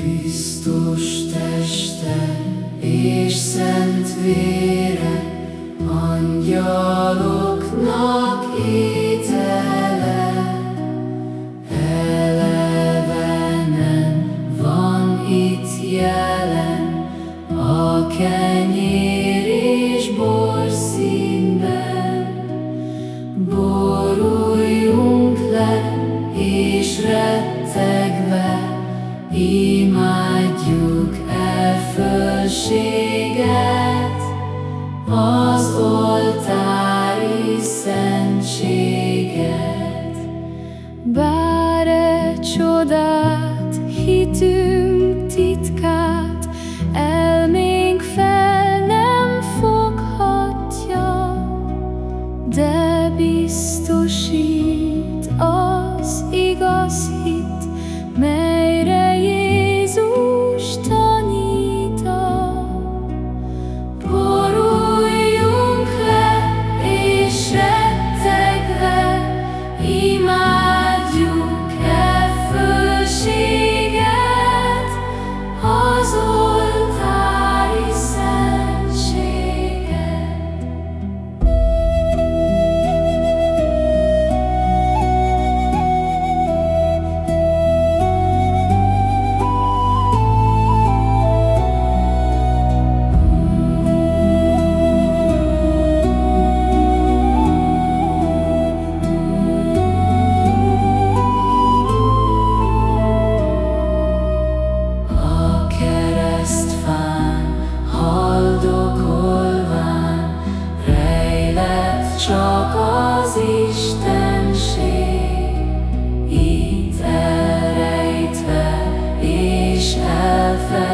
Krisztus teste és szent vére, angyaloknak étele. Elevenen van itt jelen, a kenyér és bor színben. Boruljunk le és rettegve, Imádjuk e fölséget, az oltári szentség. perfect.